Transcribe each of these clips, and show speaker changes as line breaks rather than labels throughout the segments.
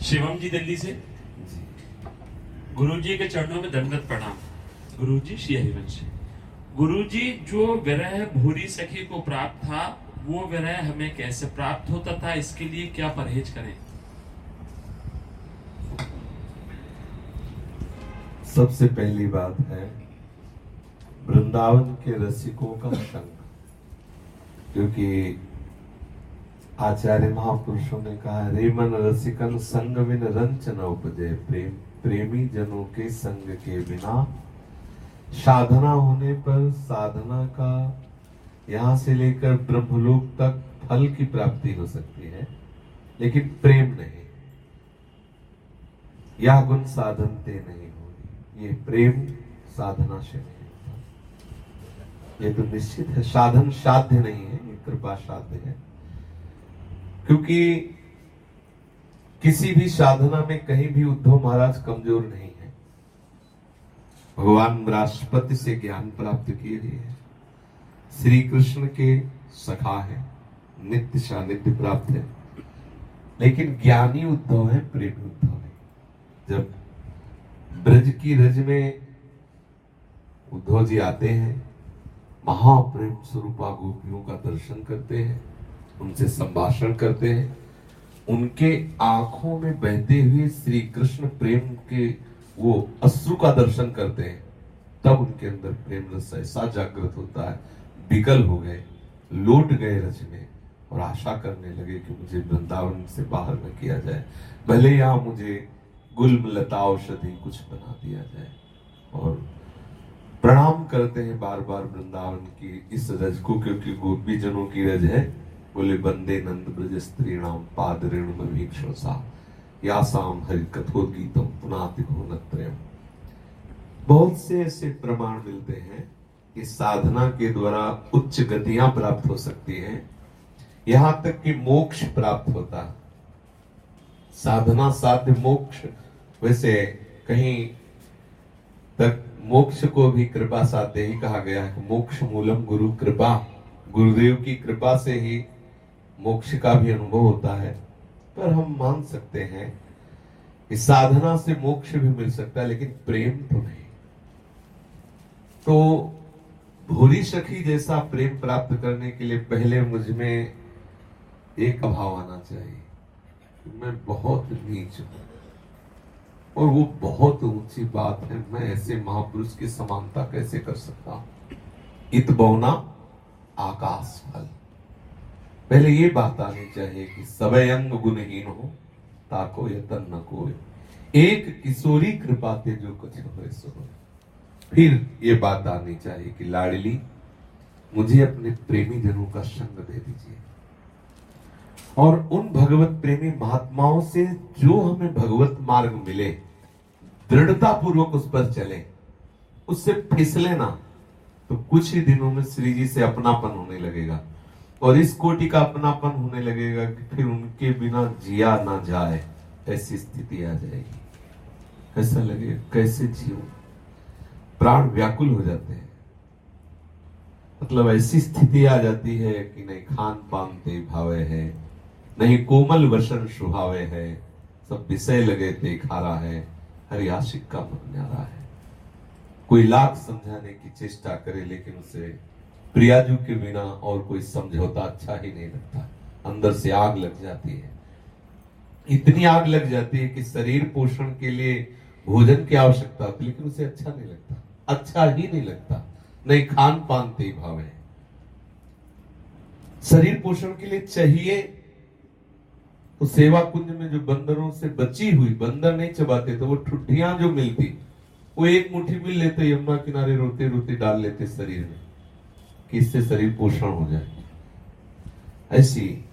शिवम जी दिल्ली से? गुरु जी के चरणों में दंडवत प्रणाम। गुरु जी श्री हरिवंश गुरु जी जो विरह भूरी सखी को प्राप्त था, वो विरह हमें कैसे प्राप्त होता था, इसके लिए क्या परहेज करें?
सबसे पहली बात है, वृंदावन के रसिकों का संग। क्योंकि आचार्य महापुरुषों ने कहा, रेमन रसिकन संग बिन रंच न उपजे, प्रेम, प्रेमी जनों के संग के बिना। साधना होने पर साधना का, यहाँ से लेकर ब्रह्मलोक तक फल की प्राप्ति हो सकती है, लेकिन प्रेम नहीं। यह गुण साधनते नहीं होगी ये प्रेम साधना से नहीं होता। ये तो निश्चित है, साधन साध्य नहीं है, ये कृपा साध्य है। क्योंकि किसी भी साधना में कहीं भी उद्धव महाराज कमज़ोर नहीं है। भगवान राष्ट्रपति से ज्ञान प्राप्त किए हुए हैं। श्री कृष्ण के सखा है, नित्य सानिध्य प्राप्त है। लेकिन ज्ञानी उद्धव है, प्रेमी उद्धव है। जब ब्रज की रज में उद्धव जी आते हैं, महाप्रेम स्वरूपा गोपियों का दर्शन करते हैं उनसे संभाषण करते हैं। उनके आँखों में बहते हुए श्री कृष्ण प्रेम के वो अश्रु का दर्शन करते हैं। तब उनके अंदर प्रेम रस ऐसा जागृत होता है, विकल हो गए, लौट गए में और आशा करने लगे कि मुझे वृंदावन से बाहर न किया जाए। भले यहाँ मुझे गुल्म, लता, औषधि कुछ बना दिया जाए। और प्रणाम करते हैं बार बार वृंदावन की इस रज को, क्योंकि गोपी जनों की रज है। बोले बंदे नंद ब्रज स्त्री नाम पाद ऋण सा यासाम हरि कथोगीतम पुनाति भुवनत्रयम बहुत से ऐसे प्रमाण मिलते हैं कि साधना के द्वारा उच्च गतियाँ प्राप्त हो सकती हैं। यहाँ तक कि मोक्ष प्राप्त होता साधना साध्य मोक्ष, वैसे कहीं तक मोक्ष को भी कृपा साध्य ही कहा गया है मोक्ष मूलम गुरु, कृपा। गुरुदेव की कृपा से ही मोक्ष का भी अनुभव होता है, पर हम मान सकते हैं कि साधना से मोक्ष भी मिल सकता है, लेकिन प्रेम तो नहीं। तो भूरी सखी जैसा प्रेम प्राप्त करने के लिए पहले मुझमें एक अभाव आना चाहिए मैं बहुत नीच हूँ, और वो बहुत ऊँची बात है, मैं ऐसे महापुरुष की समानता कैसे कर सकता हूँ? इत बौना आकाश फल। पहले ये बात आनी चाहिए कि सबय अंग गुणहीन हो, ताको यतन न को एक किशोरी कृपा ते जो कुछ हो सो फिर ये बात आनी चाहिए कि लाडली, मुझे अपने प्रेमी जनों का संग दे दीजिए। और उन भगवत प्रेमी महात्माओं से जो हमें भगवत मार्ग मिले दृढ़ता पूर्वक उस पर चले। उससे फिसले ना तो कुछ ही दिनों में श्री जी से अपनापन होने लगेगा। और इस कोटि का अपनापन होने लगेगा कि फिर उनके बिना जिया ना जाए, ऐसी स्थिति आ जाएगी। कैसा लगे कैसे जियो? प्राण व्याकुल हो जाते हैं। मतलब ऐसी स्थिति आ जाती है कि नहीं, खान पान ते भावे है, नहीं कोमल वसन सुहावे है, सब विषय लगे ते खारा है, हर आशिक का मन न्यारा है। कोई लाख समझाने की चेष्टा करे, लेकिन उसे प्रियाजू के बिना और कोई समझौता अच्छा ही नहीं लगता। अंदर से आग लग जाती है। इतनी आग लग जाती है कि शरीर पोषण के लिए भोजन की आवश्यकता होती लेकिन उसे अच्छा नहीं लगता। अच्छा ही नहीं लगता। नहीं खान पान ते भाव है। शरीर पोषण के लिए चाहिए तो सेवा कुंज में जो बंदरों से बची हुई, बंदर नहीं चबाते तो वो ठुड्डियाँ जो मिलती, वो एक मुट्ठी मिल लेते, यमुना किनारे रोते रोते डाल लेते शरीर में। कि इससे शरीर पोषण हो जाए। ऐसी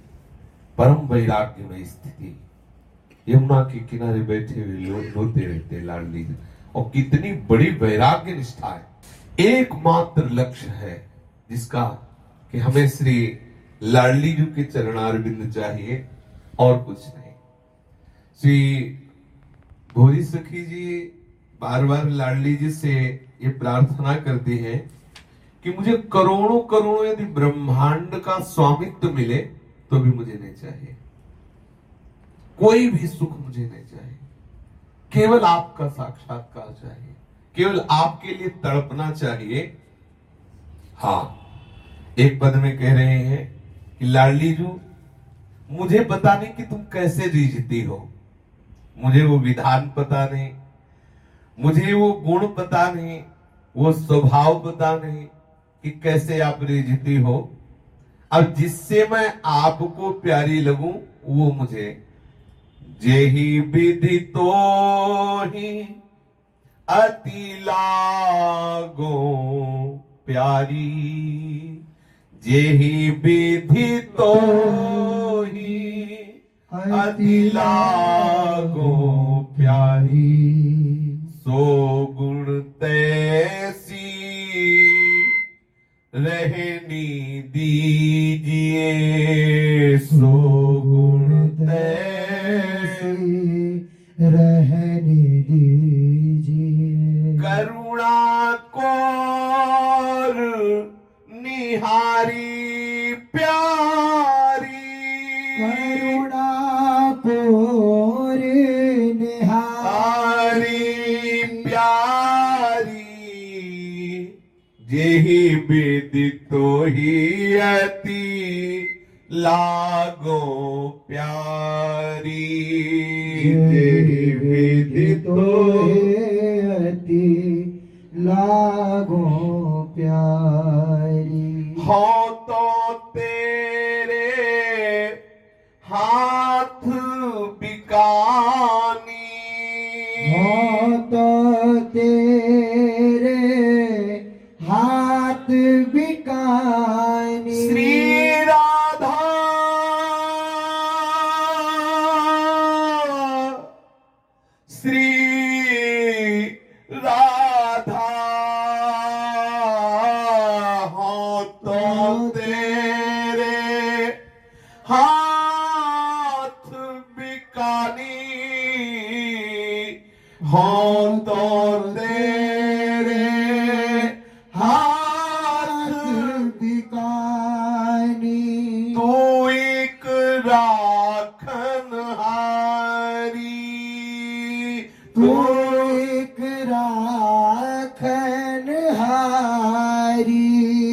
परम वैराग्य में स्थिति। यमुना के किनारे बैठे हुए लोग रोते रहते लाडली और कितनी बड़ी वैराग्य निष्ठा है। एकमात्र लक्ष्य है जिसका कि हमें श्री लाडली जी के चरणारविंद चाहिए और कुछ नहीं। श्री भोरी सखी जी बार बार लाडली जी से ये प्रार्थना करती हैं कि मुझे करोड़ों करोड़ों यदि ब्रह्मांड का स्वामित्व मिले तो भी मुझे नहीं चाहिए। कोई भी सुख मुझे नहीं चाहिए। केवल आपका साक्षात्कार चाहिए। केवल आपके लिए तड़पना चाहिए। हाँ एक पद में कह रहे हैं कि लाडली जू, मुझे पता नहीं कि तुम कैसे रीझती हो। मुझे वो विधान पता नहीं। मुझे वो गुण पता नहीं। वो स्वभाव पता नहीं। कि कैसे आप रिझती हो। अब जिससे मैं आपको प्यारी लगूं, वो मुझे। जे ही विधि तो ही अति लागो प्यारी। जेही विधि तो ही अति लागो प्यारी। सो गुण तैसी रहनी दीजिए सो गुण तैसी।
रहने दीजिए।
करुणा कौर निहारी प्यारी।
करुणा कोर निहारी।
हारी प्यारी। जेहि विदितो ही अति लागो प्यारी। जेहि विदितो
अति लागो प्यारी।
हो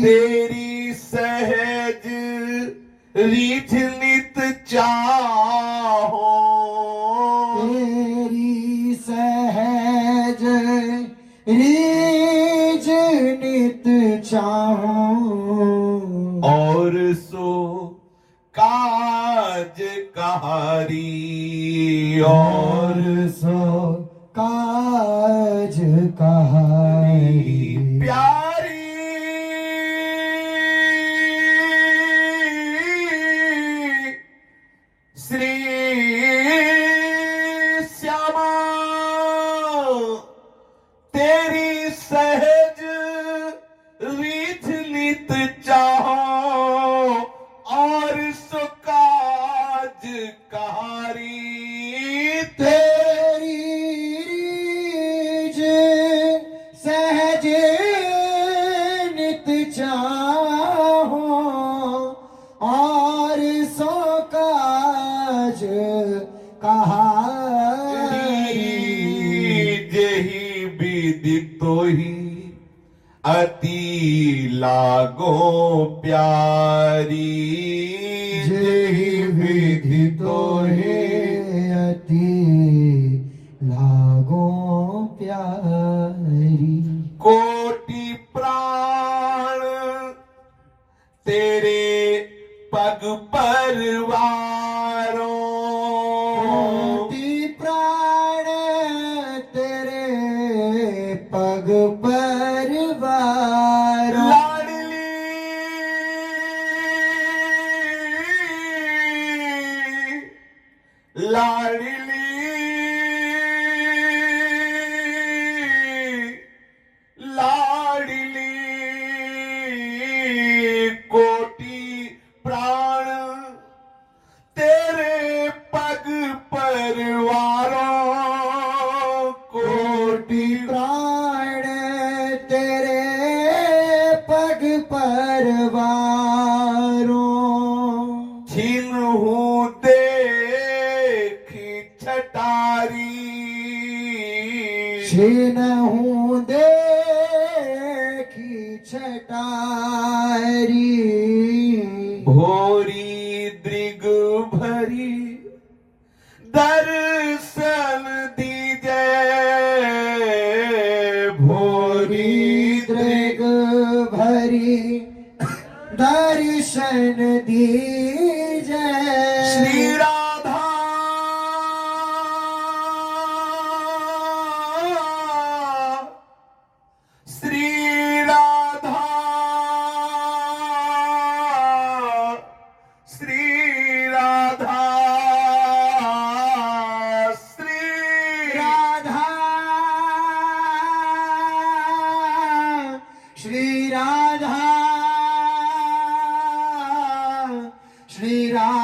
तेरी सहज रीझ विदितो ही अति लागो प्यारी। विधि तो ही
She
श्रीराम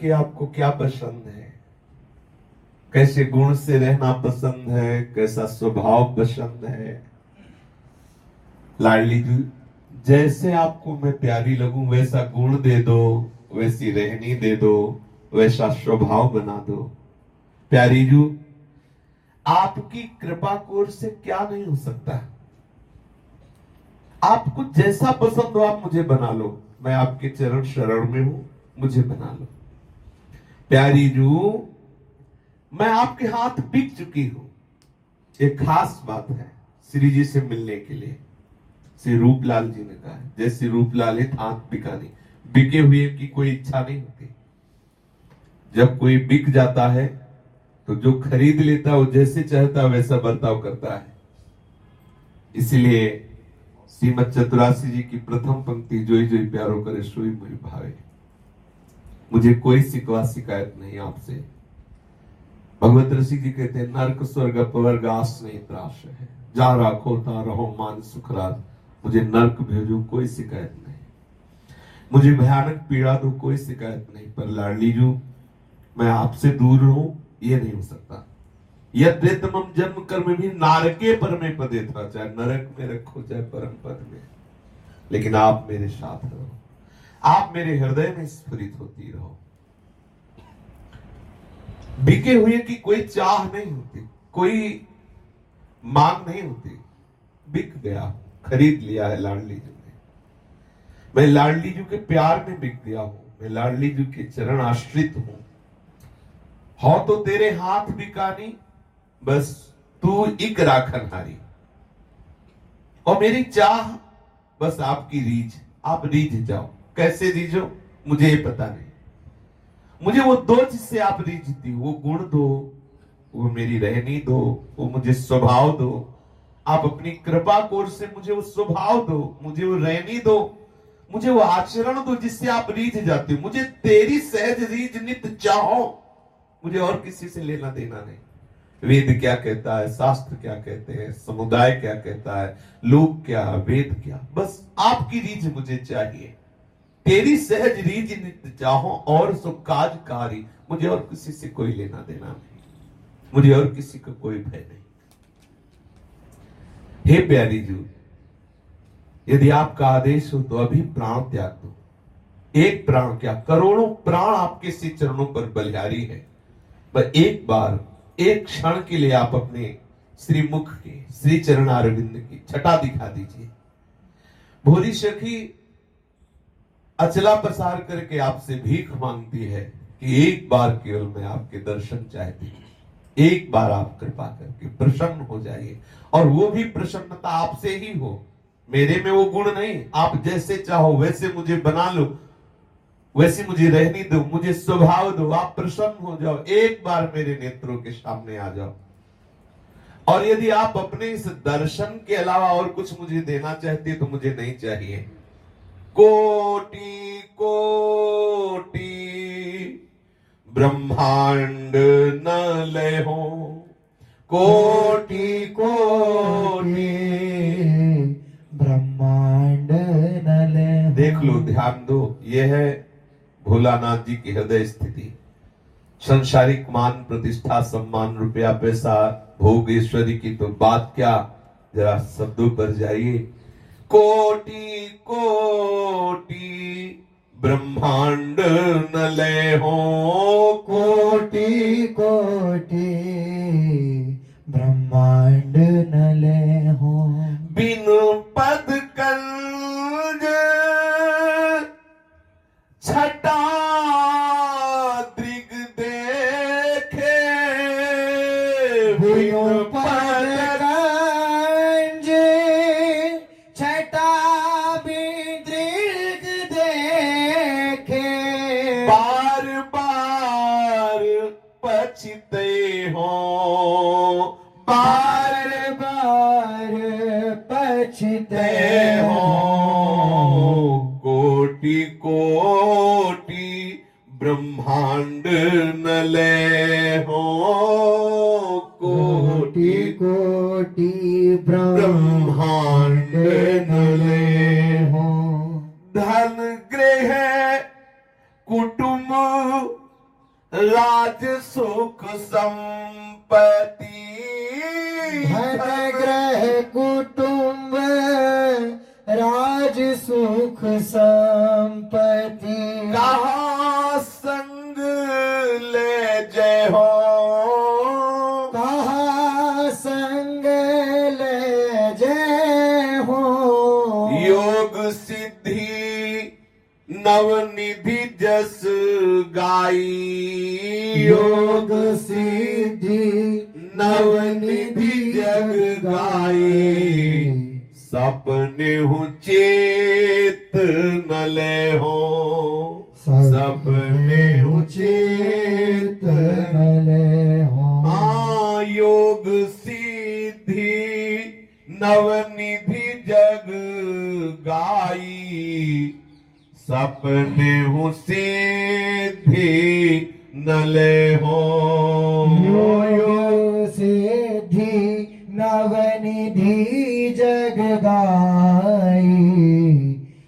कि आपको क्या पसंद है? कैसे गुण से रहना पसंद है? कैसा स्वभाव पसंद है? लाडली जी जैसे आपको मैं प्यारी लगू, वैसा गुण दे दो, वैसी रहनी दे दो, वैसा स्वभाव बना दो। प्यारी जू, आपकी कृपा कोर से क्या नहीं हो सकता? आपको जैसा पसंद हो, आप मुझे बना लो। मैं आपके चरण शरण में हूँ, मुझे बना लो। प्यारी जू, मैं आपके हाथ बिक चुकी हूँ। एक खास बात है श्री जी से मिलने के लिए। श्री रूपलाल जी ने कहा, जैसे रूपलाल है हाथ बिकानी बिके हुए की कोई इच्छा नहीं होती। जब कोई बिक जाता है तो जो खरीद लेता है, वो जैसे चाहता है, वैसा बर्ताव करता है। इसलिए श्रीमद चतुरासी जी की प्रथम पंक्ति जोई जोई प्यारो करे सोई मुझे भावे। मुझे कोई सिकवा शिकायत नहीं आपसे। भगवत ऋषि जी कहते हैं, नरक, स्वर्ग, अपवर्ग, आस नहीं, त्रास है। जा राखो, ता रहो, मान, सुखराज। मुझे नरक भेजो, कोई शिकायत नहीं। मुझे भयानक पीड़ा दो, कोई शिकायत नहीं। पर लाडली जू, मैं आपसे दूर रहूँ, ये नहीं हो सकता। यद्यतम जन्म कर्म भी नारके पर में पदे था, चाहे नरक में रखो, चाहे परम पद में। लेकिन आप मेरे साथ रहो। आप मेरे हृदय में स्फुरित होती रहो। बिके हुए की कोई चाह नहीं होती, कोई मांग नहीं होती। बिक गया, खरीद लिया है लाडली जी ने। मैं लाडली जी के प्यार में बिक गया हूँ, मैं लाडली जी के चरण आश्रित हूँ। हो तो तेरे हाथ बिकानी, बस तू एक राखन हारी। और मेरी चाह, बस आपकी रीझ, आप रीझ जाओ। कैसे रीझो मुझे ये पता नहीं। मुझे वो दो जिससे आप रीझती वो गुण दो, वो मेरी रहनी दो, वो मुझे स्वभाव दो। आप अपनी कृपा कोर से मुझे वो स्वभाव दो, मुझे वो रहनी दो, मुझे वो आचरण दो जिससे आप रीझ जाते हो। मुझे तेरी सहज रीझ नित चाहो, मुझे और किसी से लेना देना नहीं। वेद क्या कहता है, शास्त्र क्या कहते हैं, समुदाय क्या कहता है लोग क्या, वेद क्या? बस आपकी रीझ मुझे चाहिए। तेरी सहज रीज नित चाहो और सो काज कारी। मुझे और किसी से कोई लेना देना नहीं। मुझे और किसी को कोई भय नहीं। हे प्यारी जू, यदि आपका आदेश हो तो अभी प्राण त्याग दो। एक प्राण क्या? करोड़ों प्राण आपके श्री चरणों पर बलिहारी है। पर एक बार, एक क्षण के लिए आप अपने श्री मुख के श्री चरण अरविंद की छटा दिखा दीजिए। भोरी सखी अचला प्रसार करके आपसे भीख मांगती है कि एक बार केवल मैं आपके दर्शन चाहती हूँ। एक बार आप कृपा करके प्रसन्न हो जाइए। और वो भी प्रसन्नता आपसे ही हो। मेरे में वो गुण नहीं। आप जैसे चाहो, वैसे मुझे बना लो। वैसे मुझे रहनी दो, मुझे स्वभाव दो। आप प्रसन्न हो जाओ। एक बार मेरे नेत्रों के सामने आ जाओ। और यदि आप अपने इस दर्शन के अलावा और कुछ मुझे देना चाहते तो मुझे नहीं चाहिए। कोटि कोटि ब्रह्मांड न ले हो। कोटि कोटि
ब्रह्मांड नले
देख लो ध्यान दो ये है भोलानाथ जी की हृदय स्थिति। संसारिक मान प्रतिष्ठा सम्मान रुपया पैसा भोग ईश्वरी की तो बात क्या? जरा शब्दों पर जाइए। कोटि कोटि ब्रह्मांड नले हो
कोटि कोटि ब्रह्मांड नले हो।
बिनु पद कंज ब्रह्मांड न ले हो
कोटि
कोटि ब्रह्मांड न ले
हो
धन गृह कुटुंब राज सुख संपत्ति।
धन ग्रह कुटुंब राज सुख संपत्ति।
कहा संग ले जय हो।
कहा संग ले जय हो।
योग सिद्धि नवनिधि जस गाई।
योग सिद्धि
नवनिधि जग गाई। सपने हूँ चेत न ले हो। सपने हूँ
उचित नले हो।
हाँ योग सिद्धि नवनिधि जग गाई। सपने हूँ सिद्धि न ले हो।
यो सिद्धि नवनिधि जग गाई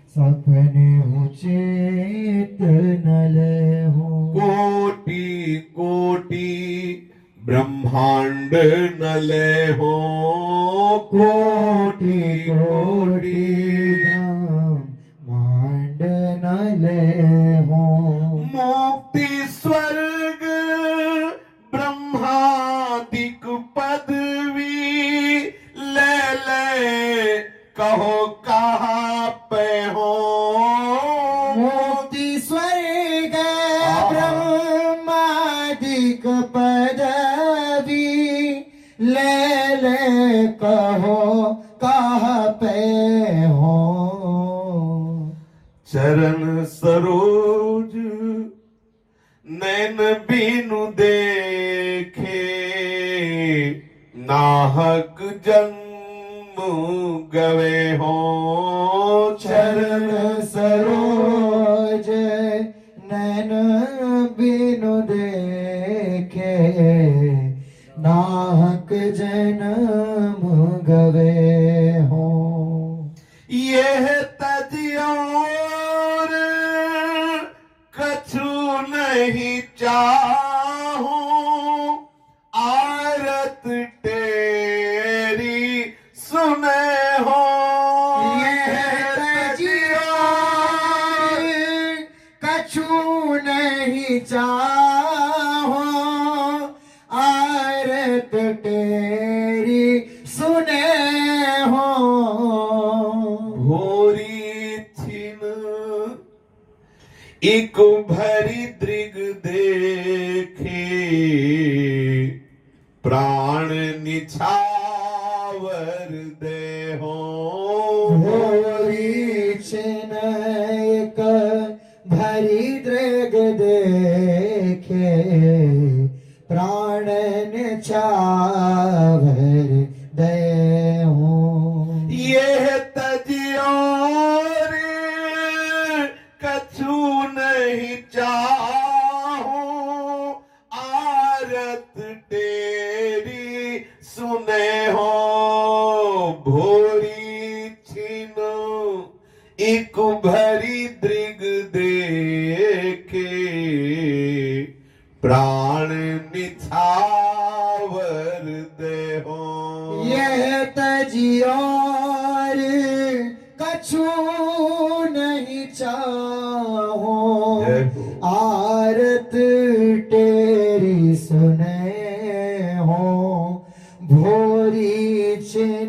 सपने उचित नले हो।
कोटि कोटि ब्रह्मांड न ले हो। कोटि कोटि
मांड नले
हो।
मुक्ति स्वर्ग कहो कह पे हो।
चरण सरोज नैन बिनु देखे नाहक जन्म गवे हो।
चरण सरोज नैन बिनु देखे नाहक जन्म गवे
देखे प्राण निछावर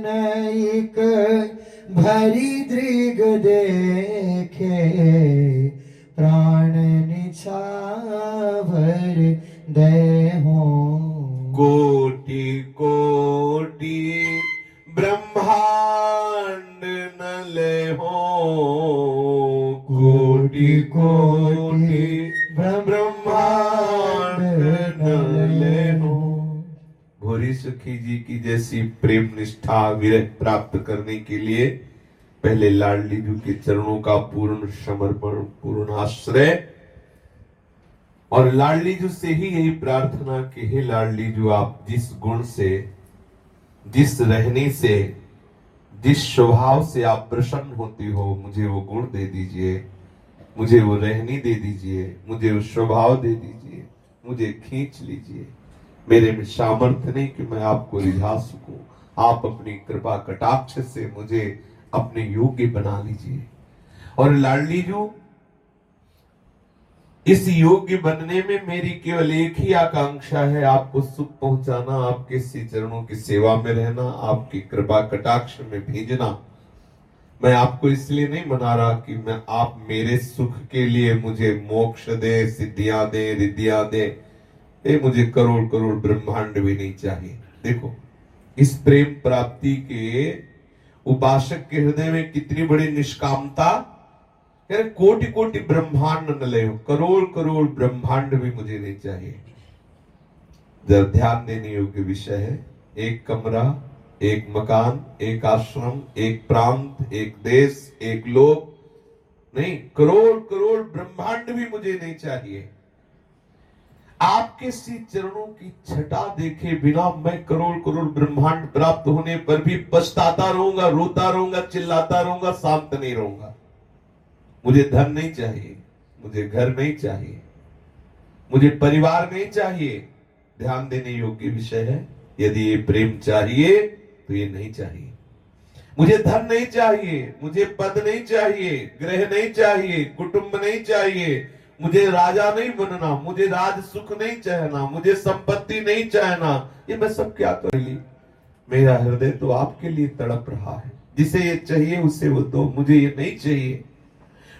चिनैक भरी दृग देखे। प्राण निछावर दे हो।
सुखी जी की जैसी प्रेम निष्ठा विरह प्राप्त करने के लिए पहले लाडली जी के चरणों का पूर्ण समर्पण, पूर्ण आश्रय। और लाडली जू से ही यही प्रार्थना कि हे लाडली जू, आप जिस गुण से, जिस रहने से, जिस स्वभाव से आप प्रसन्न होती हो, मुझे वो गुण दे दीजिए, मुझे वो रहनी दे दीजिए, मुझे वो स्वभाव दे दीजिए, मुझे खींच लीजिए। मेरे में सामर्थ्य नहीं कि मैं आपको रिझा सकूँ। आप अपनी कृपा कटाक्ष से मुझे अपने योग्य बना लीजिए। और लाडली जू, इस योग्य बनने में मेरी केवल एक ही आकांक्षा है, आपको सुख पहुंचाना, आपके चरणों की सेवा में रहना, आपकी कृपा कटाक्ष में भेजना। मैं आपको इसलिए नहीं मना रहा कि मैं, आप मेरे सुख के लिए मुझे मोक्ष दे, सिद्धियाँ दे, रिद्धियाँ दे। ये मुझे करोड़ करोड़ ब्रह्मांड भी नहीं चाहिए। देखो, इस प्रेम प्राप्ति के उपासक के हृदय में कितनी बड़ी निष्कामता कोटि कोटि ब्रह्मांड न ले करोड़ करोड़ ब्रह्मांड भी मुझे नहीं चाहिए। जरा ध्यान देने योग्य विषय है। एक कमरा, एक मकान, एक आश्रम, एक प्रांत, एक देश, एक लोक। नहीं, करोड़ करोड़ ब्रह्मांड भी मुझे नहीं चाहिए। आपके श्री चरणों की छटा देखे बिना मैं करोड़ करोड़ ब्रह्मांड प्राप्त होने पर भी पछताता रहूँगा, रोता रहूँगा, चिल्लाता रहूँगा, शांत नहीं रहूँगा। मुझे धन नहीं चाहिए, मुझे घर नहीं चाहिए, मुझे परिवार नहीं चाहिए। ध्यान देने योग्य विषय है, यदि ये प्रेम चाहिए तो ये नहीं चाहिए। मुझे धन नहीं चाहिए, मुझे पद नहीं चाहिए, ग्रह नहीं चाहिए, कुटुंब नहीं चाहिए मुझे राजा नहीं बनना, मुझे राज सुख नहीं चाहना, मुझे संपत्ति नहीं चाहना, ये मैं सब क्या कर ली मेरा हृदय तो आपके लिए तड़प रहा है। जिसे ये चाहिए, उसे वो दो। मुझे ये नहीं चाहिए।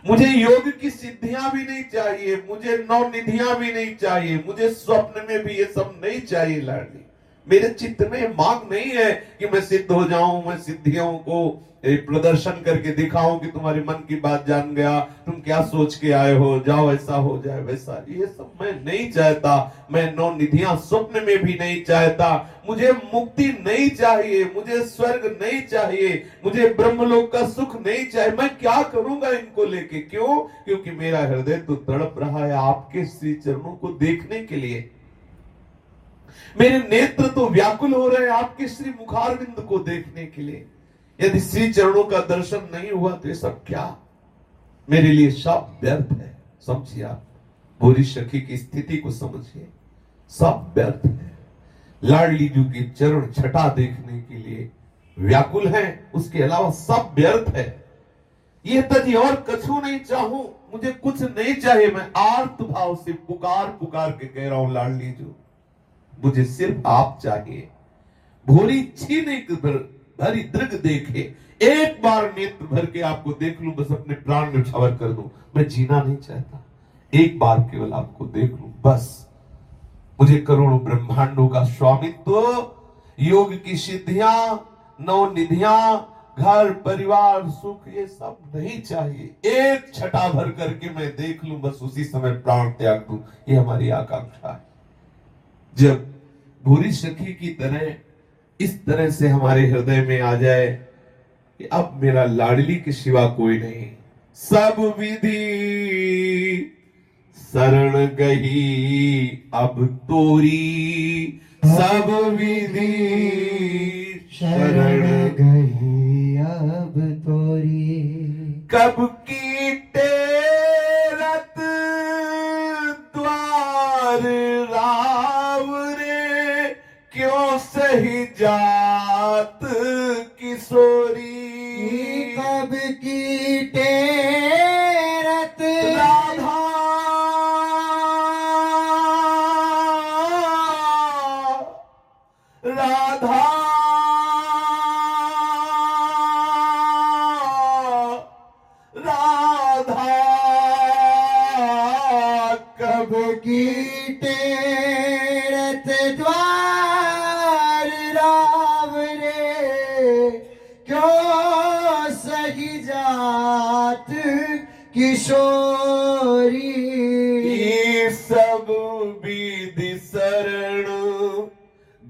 मुझे योग की सिद्धियाँ भी नहीं चाहिए, मुझे नौ निधियाँ भी नहीं चाहिए, मुझे स्वप्न में भी ये सब नहीं चाहिए लाडली। मेरे चित्त में मांग नहीं है कि मैं सिद्ध हो जाऊँ, मैं सिद्धियों को प्रदर्शन करके दिखाऊँ कि तुम्हारी मन की बात जान गया, तुम क्या सोच के आए हो? जाओ, ऐसा हो जाए, वैसा। ये सब मैं नहीं चाहता। मैं नौ निधियाँ स्वप्न में भी नहीं चाहता। मुझे मुक्ति नहीं चाहिए, मुझे स्वर्ग नहीं चाहिए, मुझे ब्रह्मलोक का सुख नहीं चाहिए। मैं क्या करूँगा इनको लेके? क्यों? क्योंकि मेरा हृदय तो तड़प रहा है आपके श्री चरणों को देखने के लिए। मेरे नेत्र तो व्याकुल हो रहे हैं आपके श्री मुखारविंद को देखने के लिए। यदि श्री चरणों का दर्शन नहीं हुआ तो ये सब क्या? मेरे लिए सब व्यर्थ है। समझिए आप। भूरी सखी की स्थिति को समझिए। सब व्यर्थ है। लाडली जू की चरण छटा देखने के लिए व्याकुल है। उसके अलावा सब व्यर्थ है। ये तजी और कछु नहीं चाहू। मुझे कुछ नहीं चाहिए। मैं आर्त भाव से पुकार पुकार के कह रहा हूँ, लाडली जो। मुझे सिर्फ़ आप चाहिए। भोरी छीने की भर- दृग देखे। एक बार नेत्र भर के आपको देख लू, बस अपने प्राण में छवर कर दूँ। मैं जीना नहीं चाहता। एक बार केवल आपको देख लूँ, बस। मुझे करोड़ों ब्रह्मांडों का स्वामित्व, योग की सिद्धियाँ नौ निधियाँ घर, परिवार, सुख, ये सब नहीं चाहिए। एक छटा भर करके मैं देख लू, बस उसी समय प्राण त्याग दू। ये हमारी आकांक्षा है। जब भूरी सखी की तरह इस तरह से हमारे हृदय में आ जाए कि अब मेरा लाडली के सिवा कोई नहीं। सब विधि शरण गही अब तोरी। सब विधि
शरण
शरण
गई अब तोरी।
कब सही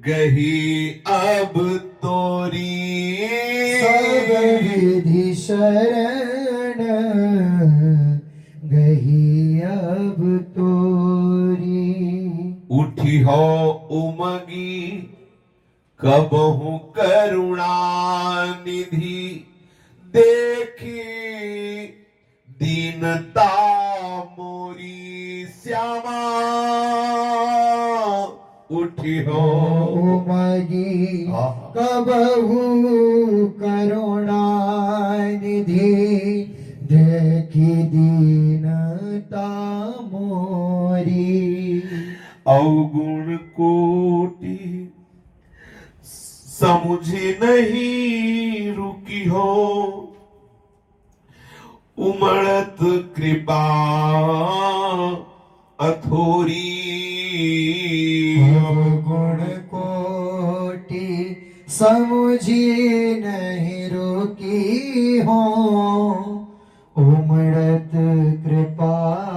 गही अब तोरी।
सब विधि शरण गही अब तोरी।
उठी हो उमगी कबहू करुणा निधि देखी दीनता उठी हो आहा।
कबहू करुणा निधि देखी दीनता मोरी।
अवगुण कोटि समुझ नहीं रुकी हो। उमड़त कृपा अथोरी
समुझी नहीं रोकी हो उमड़त कृपा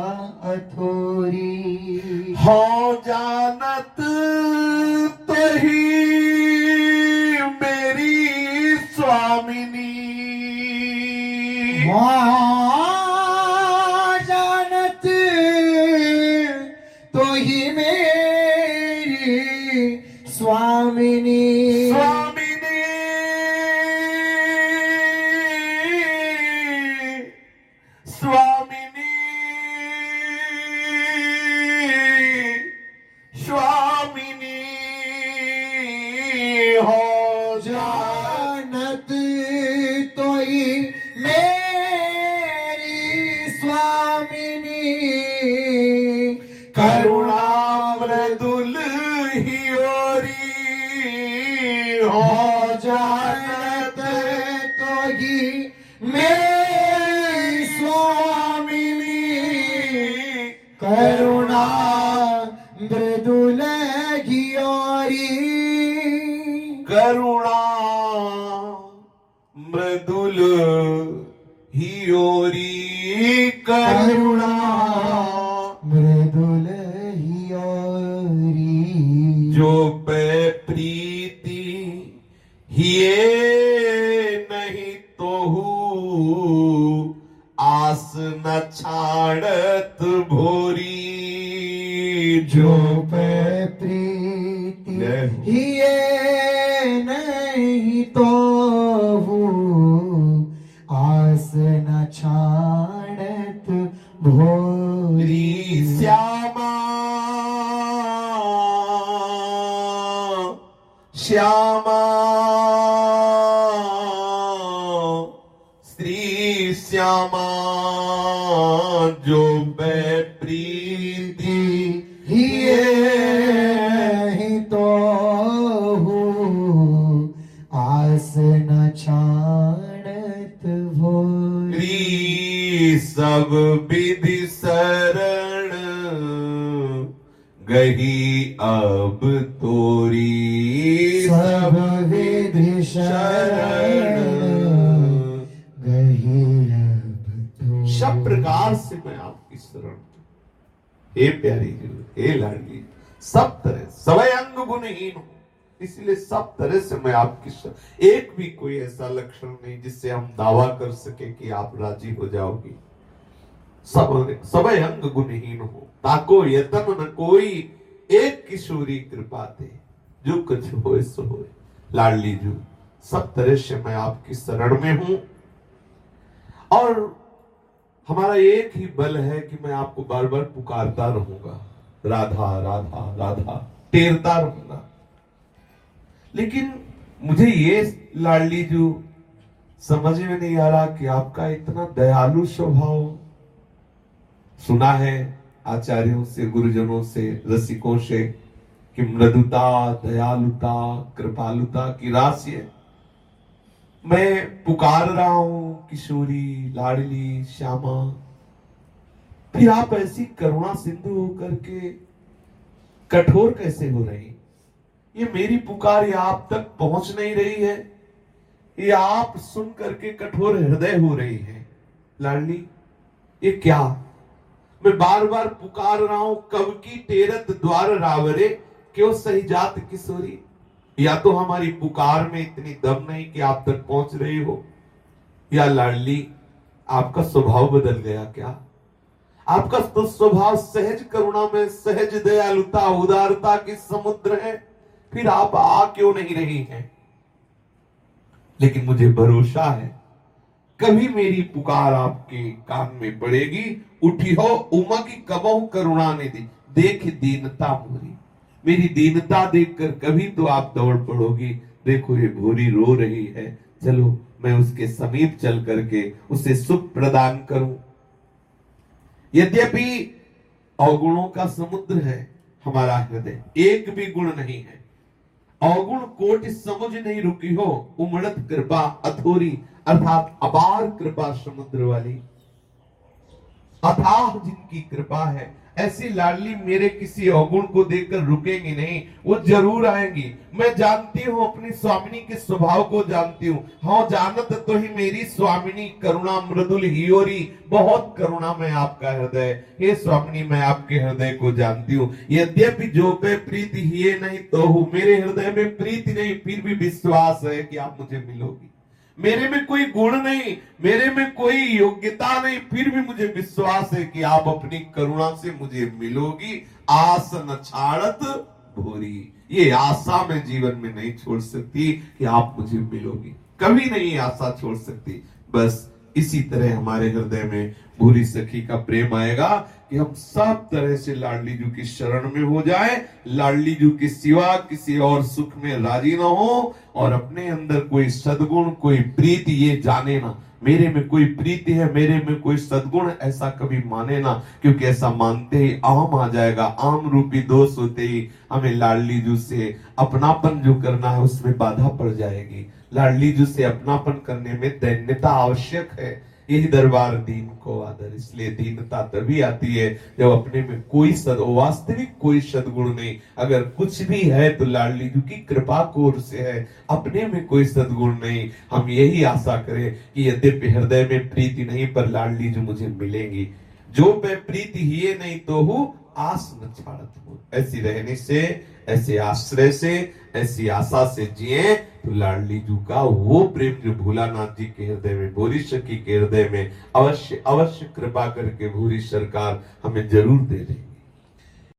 करुणा छाड़त भोरी सब विधि शरण गही अब तोरी
सब विधि शरण गही अब
सब प्रकार से मैं आपकी शरण हूँ। प्यारी हे लाडली सब तरह सवय अंग गुणहीन हूँ। इसलिए सब तरह से मैं आपकी एक भी कोई ऐसा लक्षण नहीं जिससे हम दावा कर सके कि आप राज़ी हो जाओगी। सब सवय अंग गुणहीन हो। ताको यतन, न कोई एक किशोरी कृपा दे। जो कुछ होए, सो होए। लाडली जू, सब तरह से मैं आपकी शरण में हूँ। और हमारा एक ही बल है कि मैं आपको बार बार पुकारता रहूँगा। राधा राधा राधा, टेरता रहूँगा। लेकिन मुझे ये लाडली जो, समझ में नहीं आ रहा कि आपका इतना दयालु स्वभाव सुना है आचार्यों से, गुरुजनों से, रसिकों से कि मृदुता, दयालुता, कृपालुता की राशि है मैं पुकार रहा हूँ, किशोरी, लाडली, श्यामा। फिर आप ऐसी करुणा सिंधु होकर के कठोर कैसे हो रही? ये मेरी पुकार ये आप तक पहुँच नहीं रही है। ये आप सुन करके कठोर हृदय हो रही है। लाडली, ये क्या? मैं बार बार पुकार रहा हूँ, कब की टेरत द्वार रावरे, क्यों सही जात किशोरी? या तो हमारी पुकार में इतनी दम नहीं कि आप तक पहुँच रही हो? या लाडली, आपका स्वभाव बदल गया क्या? आपका तो स्वभाव सहज करुणा में, सहज दयालुता, उदारता की समुद्र है। फिर आप आ क्यों नहीं रही हैं? लेकिन मुझे भरोसा है, कभी मेरी पुकार आपके कान में पड़ेगी। उठी हो, उमा की कबहू करुणा ने दी। देख दीनता मोरी। मेरी दीनता देखकर कभी तो आप दौड़ पड़ोगी। देखो ये भोरी रो रही है। चलो, मैं उसके समीप चल करके उसे सुख प्रदान करूँ। यद्यपि अवगुणों का समुद्र है, हमारा हृदय एक भी गुण नहीं है। अवगुण कोट समझ नहीं रुकी हो, उमड़त कृपा अथोरी अर्थात अपार कृपा समुद्र वाली। अथाह जिनकी कृपा है ऐसी लाडली मेरे किसी अवगुण को देखकर रुकेंगी नहीं, वो ज़रूर आएँगी। मैं जानती हूँ, अपनी स्वामिनी के स्वभाव को जानती हूँ। हाँ जानत तो ही मेरी स्वामिनी, करुणा मृदुल हियोरी। बहुत करुणा में आपका हृदय हे स्वामिनी मैं आपके हृदय को जानती हूँ। यद्यपि जो पे प्रीति ही नहीं तो हूँ। मेरे हृदय में प्रीति नहीं, फिर भी विश्वास है कि आप मुझे मिलोगी। मेरे में कोई गुण नहीं, मेरे में कोई योग्यता नहीं, फिर भी मुझे विश्वास है कि आप अपनी करुणा से मुझे मिलोगी। आस न छाड़त भोरी। ये आशा मैं जीवन में नहीं छोड़ सकती कि आप मुझे मिलोगी। कभी नहीं आशा छोड़ सकती। बस इसी तरह हमारे हृदय में भूरी सखी का प्रेम आएगा कि हम सब तरह से लाडली जू की शरण में हो जाए, लाडली जू के सिवा किसी और सुख में राज़ी ना हो और अपने अंदर कोई सदगुण, कोई प्रीति ये जाने ना। मेरे में कोई प्रीति है, मेरे में कोई सदगुण ऐसा कभी माने ना, क्योंकि ऐसा मानते ही आम आ जाएगा, आम रूपी दोष होते ही हमें लाडली जू से अपनापन जो करना है, उसमें बाधा पड़ जाएगी। लाडली जू से अपनापन करने में दैन्यता आवश्यक है। यही दरबार दीन को आदर। इसलिए दीनता तभी आती है। जब अपने में कोई सद वास्तविक कोई सदगुण नहीं, अगर कुछ भी है तो लाडली जू की कृपा कोर से है, अपने में कोई सदगुण नहीं। हम यही आशा करें कि यद्यपि हृदय में प्रीति नहीं, पर लाडली जू मुझे मिलेंगी। जो मैं प्रीति ही नहीं तो हूँ आस न छाड़त हो। ऐसी रहने से, ऐसे आश्रय से, ऐसी आशा से जिए तो लाडली जू का वो प्रेम जो भोलानाथ जी के हृदय में भोरी सखी के हृदय में अवश्य अवश्य कृपा करके भूरी सरकार हमें ज़रूर दे दे